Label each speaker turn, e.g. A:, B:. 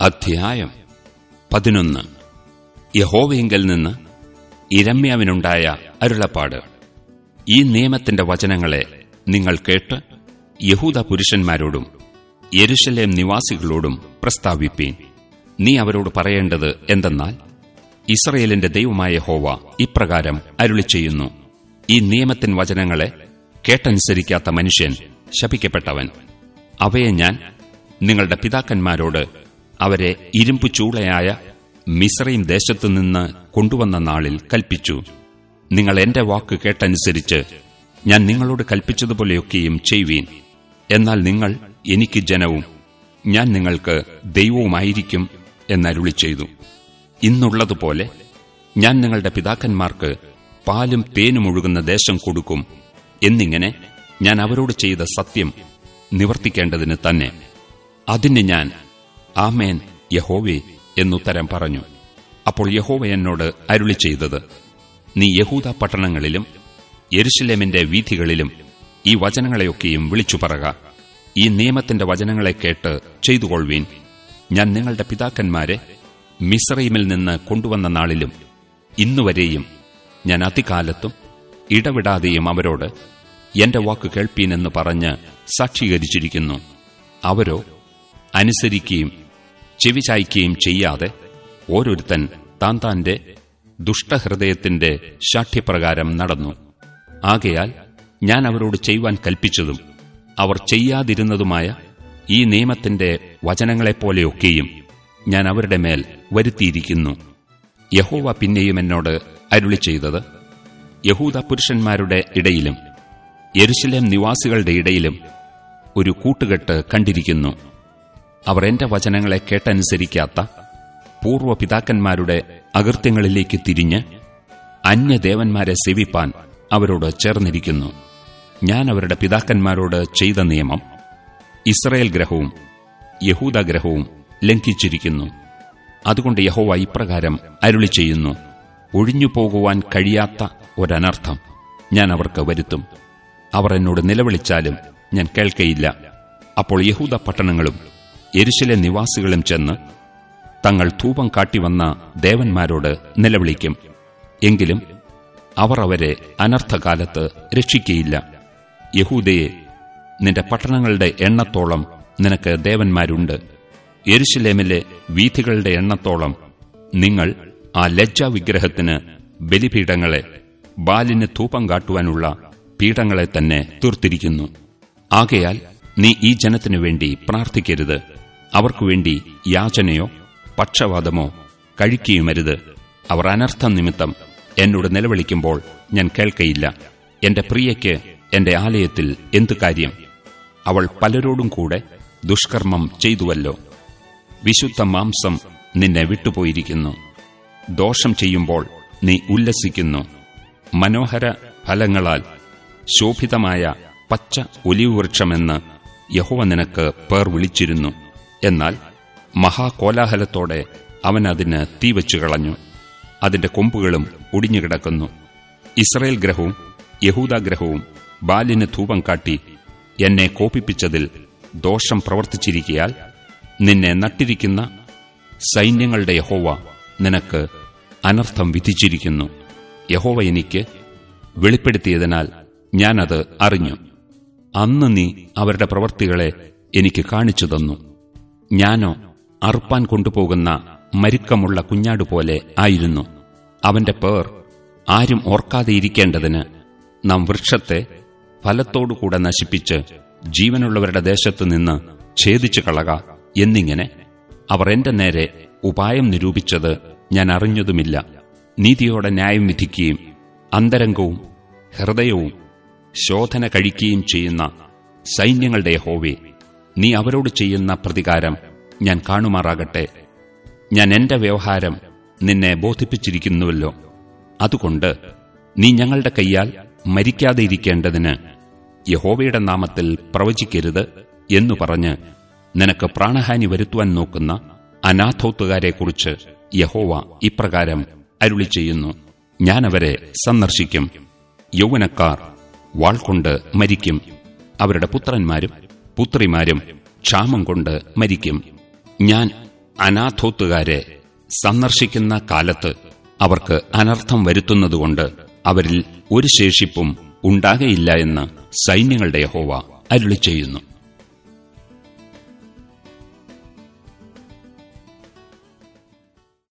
A: അധ്യായം പതിനൊന്ന്. യഹോവയെങ്കിൽ നിന്ന് ഇരമ്യാവിനുണ്ടായ അരുളപ്പാട്. ഈ നിയമത്തിന്റെ വചനങ്ങളെ നിങ്ങൾ കേട്ട് യഹൂദ പുരുഷന്മാരോടും യരുഷലേം നിവാസികളോടും പ്രസ്താവിപ്പീൻ. നീ അവരോട് പറയേണ്ടത് എന്തെന്നാൽ ഇസ്രയേലിന്റെ ദൈവമായ ഹോവ ഇപ്രകാരം അരുളി ചെയ്യുന്നു ഈ നിയമത്തിൻ വചനങ്ങളെ കേട്ടനുസരിക്കാത്ത മനുഷ്യൻ ശപിക്കപ്പെട്ടവൻ. അവയെ ഞാൻ നിങ്ങളുടെ പിതാക്കന്മാരോട് അവരെ ഇരുമ്പു ചൂളയായ ദേശത്തു ദേശത്തുനിന്ന് കൊണ്ടുവന്ന നാളിൽ കൽപ്പിച്ചു. നിങ്ങൾ എന്റെ വാക്ക് കേട്ടനുസരിച്ച് ഞാൻ നിങ്ങളോട് കൽപ്പിച്ചതുപോലെയൊക്കെയും ചെയ്യുവീൻ. എന്നാൽ നിങ്ങൾ എനിക്ക് ജനവും ഞാൻ നിങ്ങൾക്ക് ദൈവവുമായിരിക്കും എന്നരുളി ചെയ്തു. ഇന്നുള്ളതുപോലെ ഞാൻ നിങ്ങളുടെ പിതാക്കന്മാർക്ക് പാലും തേനും ഒഴുകുന്ന ദേശം കൊടുക്കും എന്നിങ്ങനെ ഞാൻ അവരോട് ചെയ്ത സത്യം നിവർത്തിക്കേണ്ടതിന് തന്നെ. അതിന് ഞാൻ ആമേൻ യഹോവേ എന്നുത്തരം പറഞ്ഞു. അപ്പോൾ യഹോവ എന്നോട് അരുളി ചെയ്തത് നീ യഹൂദ പട്ടണങ്ങളിലും യെരുശലേമിന്റെ വീഥികളിലും ഈ വചനങ്ങളെയൊക്കെയും വിളിച്ചു പറക. ഈ നിയമത്തിന്റെ വചനങ്ങളെ കേട്ട് ചെയ്തുകൊള്ളുവീൻ ഞാൻ നിങ്ങളുടെ പിതാക്കന്മാരെ മിസ്രൈമിൽ നിന്ന് കൊണ്ടുവന്ന നാളിലും ഇന്നുവരെയും ഞാൻ അതികാലത്തും ഇടവിടാതെയും അവരോട് എന്റെ വാക്ക് കേൾപ്പീനെന്ന് പറഞ്ഞ് സാക്ഷീകരിച്ചിരിക്കുന്നു. അവരോ അനുസരിക്കുകയും ചെവി ചായ്ക്കുകയും ചെയ്യാതെ ഓരോരുത്തൻ താൻ താന്റെ ദുഷ്ടഹൃദയത്തിന്റെ ശാഠ്യപ്രകാരം നടന്നു. ആകയാൽ ഞാൻ അവരോട് ചെയ്യുവാൻ കൽപ്പിച്ചതും അവർ ചെയ്യാതിരുന്നതുമായ ഈ നിയമത്തിന്റെ വചനങ്ങളെപ്പോലെയൊക്കെയും ഞാൻ അവരുടെ മേൽ വരുത്തിയിരിക്കുന്നു. യഹോവ പിന്നെയും എന്നോട് അരുളി ചെയ്തത് യഹൂദ പുരുഷന്മാരുടെ ഇടയിലും യെരുശലേം നിവാസികളുടെ ഇടയിലും ഒരു കൂട്ടുകെട്ട് കണ്ടിരിക്കുന്നു. അവർ എന്റെ വചനങ്ങളെ കേട്ടനുസരിക്കാത്ത പൂർവപിതാക്കന്മാരുടെ അകൃത്യങ്ങളിലേക്ക് തിരിഞ്ഞ് അന്യദേവന്മാരെ സേവിപ്പാൻ അവരോട് ചേർന്നിരിക്കുന്നു. ഞാൻ അവരുടെ പിതാക്കന്മാരോട് ചെയ്ത നിയമം ഇസ്രയേൽ ഗ്രഹവും യഹൂദഗ്രഹവും ലംഘിച്ചിരിക്കുന്നു. അതുകൊണ്ട് യഹോവ ഇപ്രകാരം അരുളി ചെയ്യുന്നു. ഒഴിഞ്ഞു പോകുവാൻ കഴിയാത്ത ഒരനർത്ഥം ഞാൻ അവർക്ക് വരുത്തും. അവർ എന്നോട് നിലവിളിച്ചാലും ഞാൻ കേൾക്കയില്ല. അപ്പോൾ യഹൂദ പട്ടണങ്ങളും എരുശലെ നിവാസികളും ചെന്ന് തങ്ങൾ ധൂപം കാട്ടിവന്ന ദേവന്മാരോട് നിലവിളിക്കും. എങ്കിലും അവർ അവരെ അനർത്ഥകാലത്ത് രക്ഷിക്കയില്ല. യഹൂദയെ നിന്റെ പട്ടണങ്ങളുടെ എണ്ണത്തോളം നിനക്ക് ദേവന്മാരുണ്ട്. യെരുശലേമിലെ വീഥികളുടെ എണ്ണത്തോളം നിങ്ങൾ ആ ലജ്ജാവിഗ്രഹത്തിന് ബലിപീഠങ്ങളെ ബാലിന് ധൂപം കാട്ടുവാനുള്ള പീഠങ്ങളെ തന്നെ തീർത്തിരിക്കുന്നു. ആകയാൽ നീ ഈ ജനത്തിനു വേണ്ടി പ്രാർത്ഥിക്കരുത്. അവർക്കുവേണ്ടി യാചനയോ പക്ഷവാദമോ കഴിക്കുകയുമരുത്. അവർ അനർത്ഥം നിമിത്തം എന്നോട് നിലവിളിക്കുമ്പോൾ ഞാൻ കേൾക്കയില്ല. എന്റെ പ്രിയയ്ക്ക് എന്റെ ആലയത്തിൽ എന്തു കാര്യം? അവൾ പലരോടും കൂടെ ദുഷ്കർമ്മം ചെയ്തുവല്ലോ. വിശുദ്ധ മാംസം നിന്നെ വിട്ടുപോയിരിക്കുന്നു. ദോഷം ചെയ്യുമ്പോൾ നീ ഉല്ലസിക്കുന്നു. മനോഹര ഫലങ്ങളാൽ ശോഭിതമായ പച്ച ഒലിവ് വൃക്ഷമെന്ന് യഹോവ നിനക്ക് പേർ വിളിച്ചിരുന്നു. എന്നാൽ മഹാകോലാഹലത്തോടെ അവൻ അതിന് തീവച്ചു കളഞ്ഞു. അതിന്റെ കൊമ്പുകളും ഒടിഞ്ഞുകിടക്കുന്നു ഇസ്രയേൽ ഗ്രഹവും യഹൂദാഗ്രഹവും ബാലിന് ധൂപം കാട്ടി എന്നെ കോപിപ്പിച്ചതിൽ ദോഷം പ്രവർത്തിച്ചിരിക്കയാൽ നിന്നെ നട്ടിരിക്കുന്ന സൈന്യങ്ങളുടെ യഹോവ നിനക്ക് അനർത്ഥം വിധിച്ചിരിക്കുന്നു. യഹോവ എനിക്ക് വെളിപ്പെടുത്തിയതിനാൽ ഞാനത് അറിഞ്ഞു. അന്ന് നീ അവരുടെ പ്രവർത്തികളെ എനിക്ക് കാണിച്ചു തന്നു. ഞാനോ അറുപ്പാൻ കൊണ്ടുപോകുന്ന മരുക്കമുള്ള കുഞ്ഞാടുപോലെ ആയിരുന്നു. അവന്റെ പേർ ആരും ഓർക്കാതെയിരിക്കേണ്ടതിന് നാം വൃക്ഷത്തെ ഫലത്തോടുകൂടെ നശിപ്പിച്ച് ജീവനുള്ളവരുടെ ദേശത്തു നിന്ന് ഛേദിച്ചു കളക എന്നിങ്ങനെ അവർ എന്റെ നേരെ ഉപായം നിരൂപിച്ചത് ഞാൻ അറിഞ്ഞതുമില്ല. നീതിയോടെ ന്യായം വിധിക്കുകയും അന്തരംഗവും ഹൃദയവും ശോധന കഴിക്കുകയും ചെയ്യുന്ന സൈന്യങ്ങളുടെ ഹോവേ നീ അവരോട് ചെയ്യുന്ന പ്രതികാരം ഞാൻ കാണുമാറാകട്ടെ. ഞാൻ എന്റെ വ്യവഹാരം നിന്നെ ബോധിപ്പിച്ചിരിക്കുന്നുവല്ലോ. അതുകൊണ്ട് നീ ഞങ്ങളുടെ കൈയാൽ മരിക്കാതെ ഇരിക്കേണ്ടതിന് യഹോവയുടെ നാമത്തിൽ പ്രവചിക്കരുത് എന്നു പറഞ്ഞ് നിനക്ക് പ്രാണഹാനി വരുത്തുവാൻ നോക്കുന്ന അനാഥോത്തുകാരെക്കുറിച്ച് യഹോവ ഇപ്രകാരം അരുളി ചെയ്യുന്നു ഞാനവരെ സന്ദർശിക്കും. യൗവനക്കാർ വാൾകൊണ്ട് മരിക്കും. അവരുടെ പുത്രന്മാരും പുത്രിമാരും ക്ഷാമം കൊണ്ട് മരിക്കും. ഞാൻ അനാഥോത്തുകാരെ സന്ദർശിക്കുന്ന കാലത്ത് അവർക്ക് അനർത്ഥം വരുത്തുന്നതുകൊണ്ട് അവരിൽ ഒരു ശേഷിപ്പും ഉണ്ടാകയില്ല എന്ന് സൈന്യങ്ങളുടെ ഹോവ അരുളി ചെയ്യുന്നു